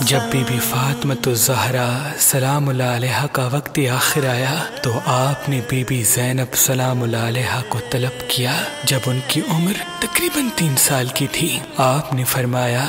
جب be be فاطمت زہرا سلام اللہ علیہ کا وقت آخر آیا، تو آپ نے بی بی زینب سلام اللہ علیہ کو طلب کیا، جب ان کی عمر تقریباً تین سال کی تھی۔ آپ نے فرمایا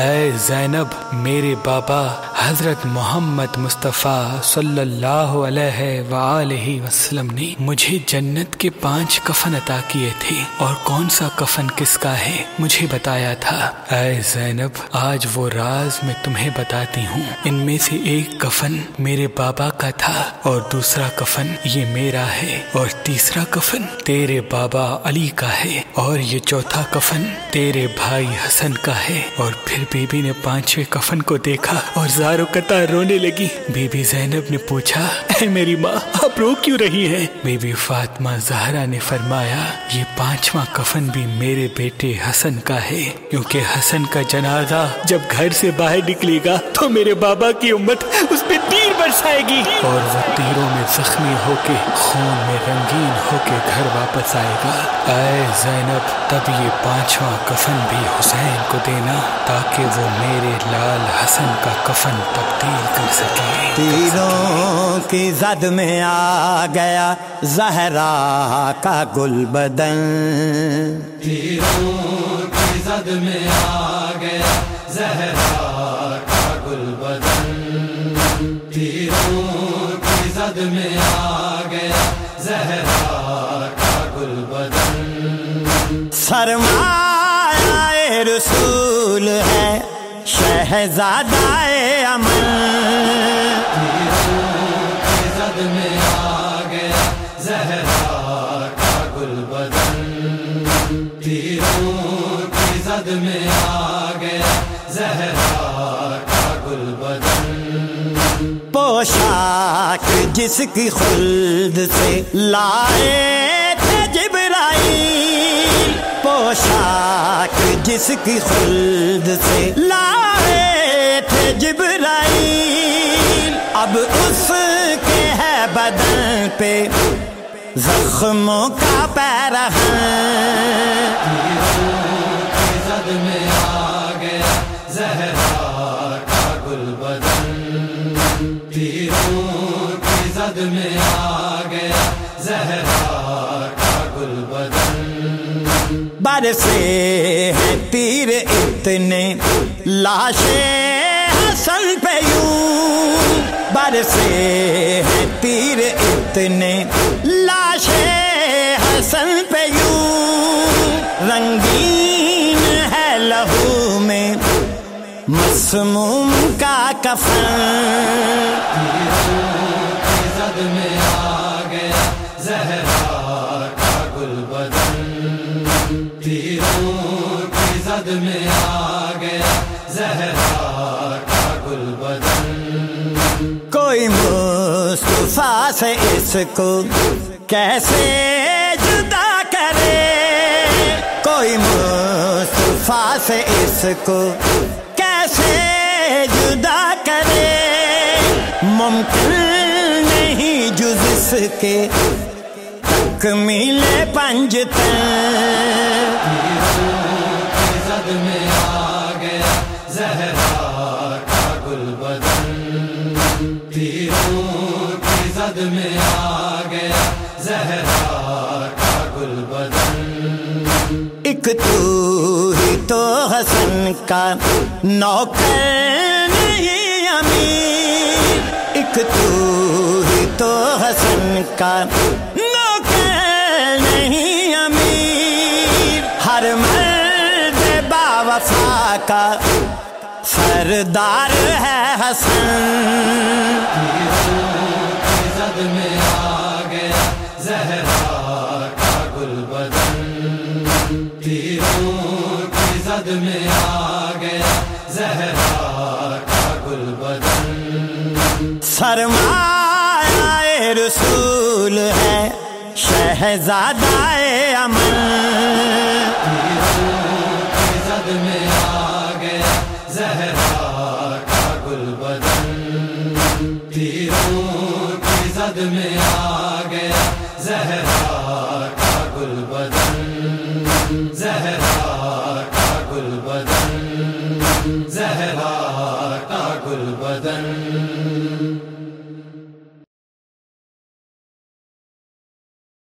اے زینب، میرے بابا، حضرت محمد مصطفیٰ صلی اللہ علیہ وآلہ وسلم نے مجھے جنت کے پانچ کفن عطا کیے تھے۔ اور کون سا کفن کس کا ہے؟ مجھے بتایا تھا۔ اے زینب، آج وہ راز میں تمہیں بتاتی ہوں۔ ان میں سے ایک کفن میرے بابا کا تھا، اور دوسرا کفن یہ میرا ہے، اور تیسرا کفن تیرے بابا علی کا ہے، اور یہ چوتھا کفن تیرے بھائی حسن کا ہے، اور پھر بی بی نے پانچویں کفن کو دیکھا اور زارو قطع رونے لگی۔ بی بی زینب نے پوچھا، اے میری ماں، آپ رو کیوں رہی ہیں؟ بی بی فاطمہ زہرا نے فرمایا، یہ پانچواں کفن بھی میرے بیٹے حسن کا ہے، کیونکہ حسن کا جنازہ جب گھر سے باہر نکلے گا تو میرے بابا کی امت اس پہ تیر برسائے گی۔ اور وہ تیروں میں زخمی ہو کے، خون میں رنگین ہو کے گھر واپس آئے گا۔ اے زینب، تب یہ پانچواں کفن بھی حسین کو دینا تاکہ وہ میرے لال حسن کا کفن تبدیل کر سکے۔ تیروں کی زد میں آ گیا زہرا کا گل بدن۔ تیروں کی زد میں آ گیا زہرا کا گل بدن۔ تیروں کی زد میں آ گیا زہرا کا گل بدن۔ سرمایہ شہزادہ امن۔ زد میں آ گیا زہرا کا گل بدن تیروں کی زد میں آ گیا زہرا کا گل بدن پوشاک جس کی خلد سے لائے تھے جبرائیل۔ پوشاک جس کی خلد سے لائے تھے جبرائیل۔ اب اس کے ہے بدن پہ زخموں کا پیرہن میں آ گیا زہرا کا گل بدن تیروں کی زد میں آ گیا زہرا بدن برسے ہیں تیر اتنے لاشیں حسن پہ یوں برسے ہیں تیر اتنے لاشیں حسن پہ یوں رنگین ہے لہو میں مسموم کا کفن زد میں آ گیا زہرا مصطفیٰ سے اس کو کیسے جدا کرے؟ کوئی مصطفیٰ سے اس کو کیسے جدا کرے؟ ممکن نہیں جز اس کے تکمیل پنجتن زد میں آ گیا زہرا کا گل بدن۔ زد میں آ گیا زہرا کا گل بدن۔ ایک تو ہی تو حسن کا نوکر نہیں امیر۔ ایک تو ہی تو حسن کا نوکر نہیں امیر۔ ہر مرد با وفا کا سردار ہے حسن۔ زد میں آ گیا زہرا کا گل بدن۔ تیروں کی زد میں آ گیا زہرا کا گل بدن۔ سرمایہ رسول ہے، شہزادہ امن۔ زد میں آ گیا۔ زہرا کا گل بدن۔ زہرا کا گل بدن۔ زہرا